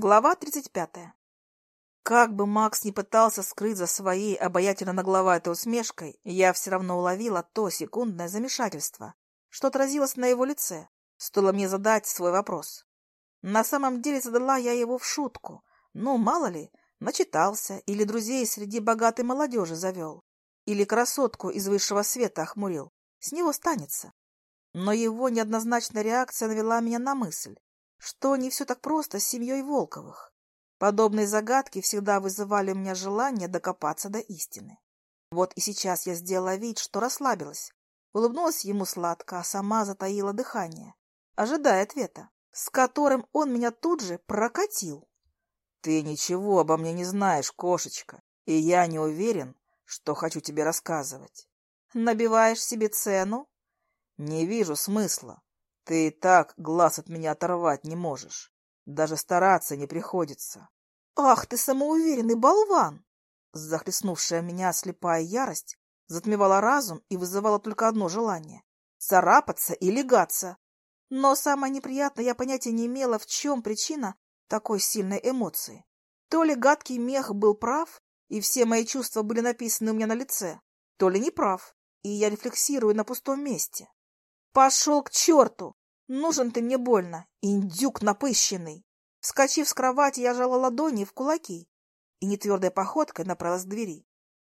Глава 35. Как бы Макс не пытался скрыть за своей обаятельно нагловатой усмешкой, я все равно уловила то секундное замешательство, что отразилось на его лице, стоило мне задать свой вопрос. На самом деле задала я его в шутку. Ну, мало ли, начитался или друзей среди богатой молодежи завел, или красотку из высшего света охмурил. С него станется. Но его неоднозначная реакция навела меня на мысль, что не все так просто с семьей Волковых. Подобные загадки всегда вызывали у меня желание докопаться до истины. Вот и сейчас я сделала вид, что расслабилась, улыбнулась ему сладко, а сама затаила дыхание, ожидая ответа, с которым он меня тут же прокатил. — Ты ничего обо мне не знаешь, кошечка, и я не уверен, что хочу тебе рассказывать. — Набиваешь себе цену? — Не вижу смысла. Ты и так глаз от меня оторвать не можешь. Даже стараться не приходится. Ах ты самоуверенный болван! Захлестнувшая меня слепая ярость затмевала разум и вызывала только одно желание — царапаться и легаться. Но самое неприятное, я понятия не имела, в чем причина такой сильной эмоции. То ли гадкий мех был прав, и все мои чувства были написаны у меня на лице, то ли не прав, и я рефлексирую на пустом месте. Пошел к черту! Нужен ты мне больно, индюк напыщенный. Вскочив с кровати, я жала ладони в кулаки и нетвердой походкой направилась к двери.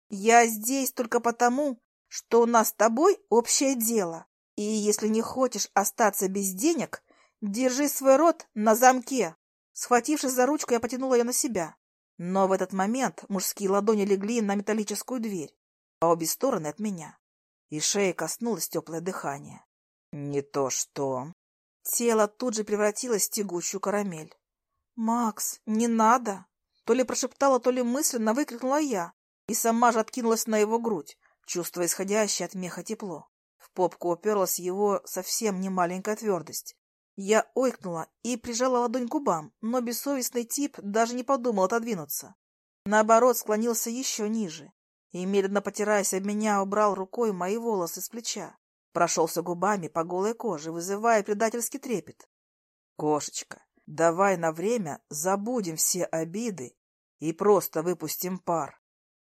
Я здесь только потому, что у нас с тобой общее дело, и если не хочешь остаться без денег, держи свой рот на замке. Схватившись за ручку, я потянула ее на себя. Но в этот момент мужские ладони легли на металлическую дверь, по обе стороны от меня, и шея коснулось теплое дыхание. Не то что... Тело тут же превратилось в тягучую карамель. «Макс, не надо!» То ли прошептала, то ли мысленно выкрикнула я, и сама же откинулась на его грудь, чувствуя исходящее от меха тепло. В попку уперлась его совсем не маленькая твердость. Я ойкнула и прижала ладонь к губам, но бессовестный тип даже не подумал отодвинуться. Наоборот, склонился еще ниже и, медленно потираясь об меня, убрал рукой мои волосы с плеча. Прошелся губами по голой коже, вызывая предательский трепет. «Кошечка, давай на время забудем все обиды и просто выпустим пар».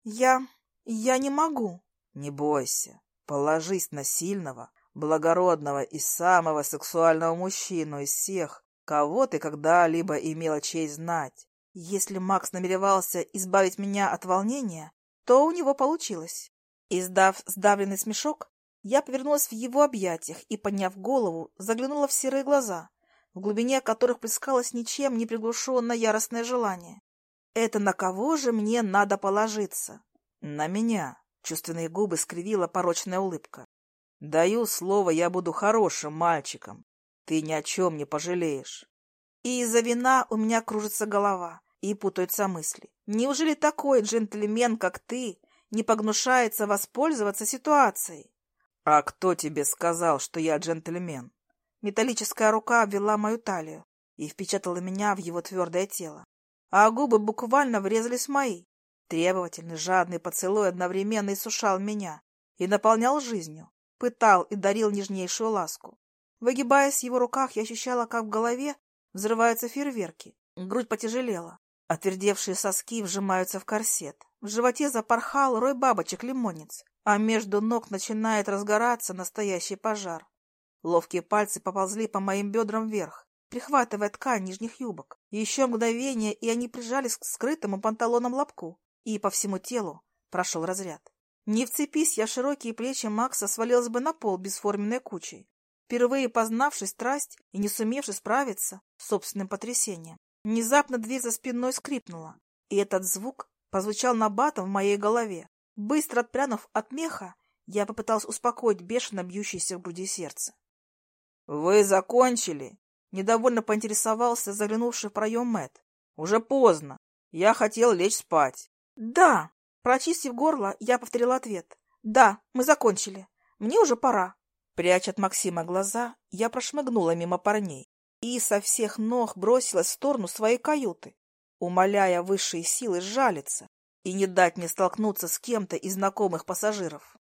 «Я... я не могу». «Не бойся, положись на сильного, благородного и самого сексуального мужчину из всех, кого ты когда-либо имела честь знать. Если Макс намеревался избавить меня от волнения, то у него получилось. Издав сдавленный смешок, я повернулась в его объятиях и, подняв голову, заглянула в серые глаза, в глубине которых плескалось ничем не приглушенное яростное желание. «Это на кого же мне надо положиться?» «На меня», — чувственные губы скривила порочная улыбка. «Даю слово, я буду хорошим мальчиком. Ты ни о чем не пожалеешь». И из-за вина у меня кружится голова и путаются мысли. Неужели такой джентльмен, как ты, не погнушается воспользоваться ситуацией? «А кто тебе сказал, что я джентльмен?» Металлическая рука обвела мою талию и впечатала меня в его твердое тело, а губы буквально врезались в мои. Требовательный, жадный поцелуй одновременно иссушал меня и наполнял жизнью, пытал и дарил нежнейшую ласку. Выгибаясь в его руках, я ощущала, как в голове взрываются фейерверки, грудь потяжелела, отвердевшие соски вжимаются в корсет, в животе запорхал рой бабочек-лимонниц, а между ног начинает разгораться настоящий пожар. Ловкие пальцы поползли по моим бедрам вверх, прихватывая ткань нижних юбок. Еще мгновение, и они прижались к скрытому панталонам лобку, и по всему телу прошел разряд. Не вцепись я широкие плечи Макса свалилась бы на пол бесформенной кучей, впервые познавший страсть и не сумевший справиться с собственным потрясением. Внезапно дверь за спиной скрипнула, и этот звук прозвучал набатом в моей голове. Быстро отпрянув от меха, я попытался успокоить бешено бьющееся в груди сердце. — Вы закончили? — недовольно поинтересовался заглянувший в проем Мэтт. — Уже поздно. Я хотел лечь спать. — Да. Прочистив горло, я повторил ответ. — Да, мы закончили. Мне уже пора. Пряча от Максима глаза, я прошмыгнула мимо парней и со всех ног бросилась в сторону своей каюты, умоляя высшие силы сжалиться и не дать мне столкнуться с кем-то из знакомых пассажиров.